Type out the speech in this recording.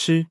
Tchis.